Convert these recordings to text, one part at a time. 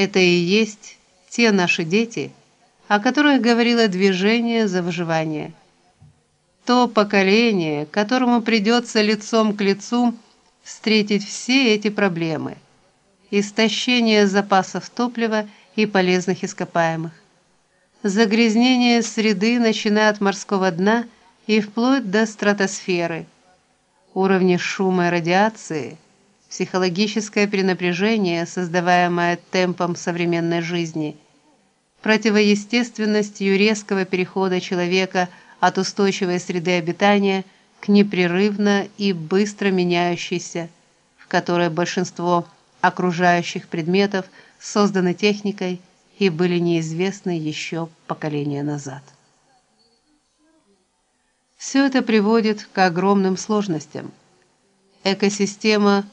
Это и есть те наши дети, о которых говорило движение за выживание. То поколение, которому придется лицом к лицу встретить все эти проблемы: истощение запасов топлива и полезных ископаемых, загрязнение среды, начиная от морского дна и вплоть до стратосферы, уровни шума и радиации, психологическое перенапряжение, создаваемое темпом современной жизни – противоестественностью резкого перехода человека от устойчивой среды обитания к непрерывно и быстро меняющейся, в которой большинство окружающих предметов созданы техникой и были неизвестны еще поколения назад. Все это приводит к огромным сложностям. Экосистема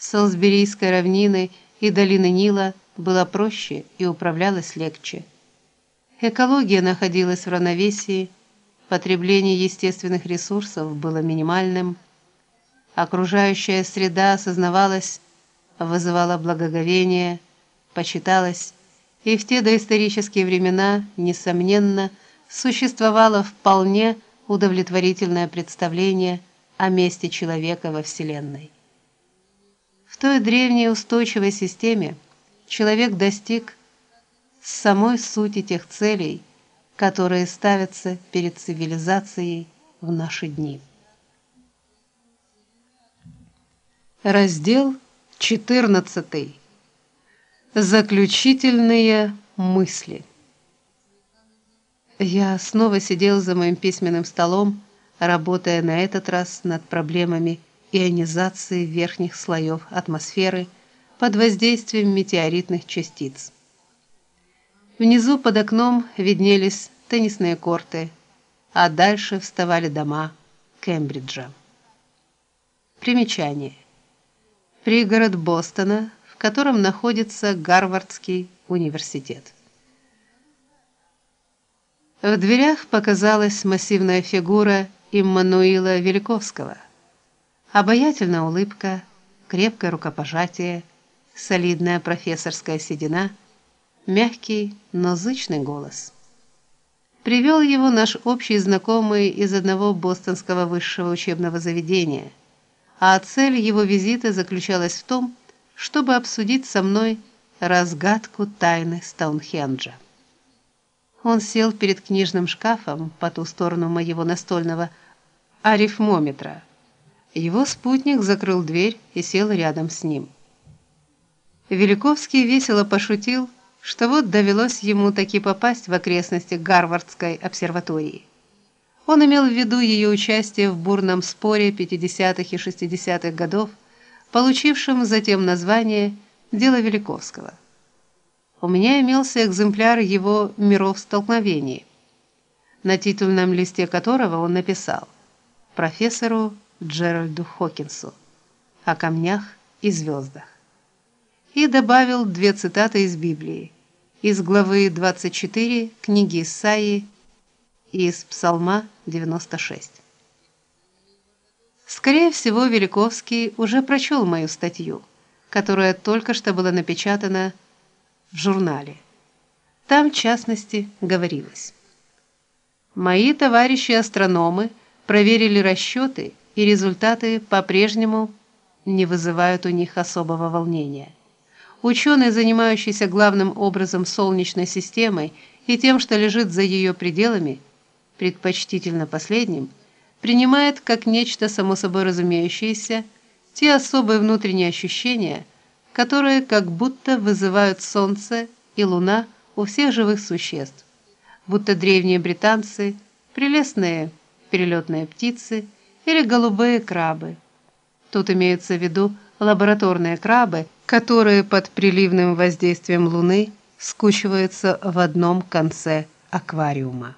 Солсберийской равнины и долины Нила была проще и управлялась легче. Экология находилась в равновесии, потребление естественных ресурсов было минимальным, окружающая среда осознавалась, вызывала благоговение, почиталась, и в те доисторические времена, несомненно, существовало вполне удовлетворительное представление о месте человека во вселенной. В той древней устойчивой системе человек достиг самой сути тех целей, которые ставятся перед цивилизацией в наши дни. Раздел 14. Заключительные мысли. Я снова сидел за моим письменным столом, работая на этот раз над проблемами ионизации верхних слоев атмосферы под воздействием метеоритных частиц. Внизу под окном виднелись теннисные корты, а дальше вставали дома Кембриджа. Примечание. Пригород Бостона, в котором находится Гарвардский университет. В дверях показалась массивная фигура Иммануила Великовского. Обаятельная улыбка, крепкое рукопожатие, солидная профессорская седина, мягкий, но зычный голос. Привел его наш общий знакомый из одного бостонского высшего учебного заведения, а цель его визита заключалась в том, чтобы обсудить со мной разгадку тайны Стоунхенджа. Он сел перед книжным шкафом по ту сторону моего настольного арифмометра. Его спутник закрыл дверь и сел рядом с ним. Великовский весело пошутил, что вот довелось ему таки попасть в окрестности Гарвардской обсерватории. Он имел в виду ее участие в бурном споре 50-х и 60-х годов, получившем затем название Дело Великовского. У меня имелся экземпляр его Миров столкновений, на титульном листе которого он написал: профессору Джеральду Хокинсу о камнях и звездах и добавил две цитаты из Библии, из главы 24 книги Исаии и из Псалма 96. Скорее всего, Великовский уже прочел мою статью, которая только что была напечатана в журнале. Там, в частности, говорилось: Мои товарищи-астрономы проверили расчеты, и результаты по-прежнему не вызывают у них особого волнения. Ученый, занимающийся главным образом солнечной системой и тем, что лежит за ее пределами, предпочтительно последним, принимает как нечто само собой разумеющееся те особые внутренние ощущения, которые как будто вызывают солнце и луна у всех живых существ. Будто древние британцы, прелестные перелетные птицы или голубые крабы. Тут имеются в виду лабораторные крабы, которые под приливным воздействием Луны скучиваются в одном конце аквариума.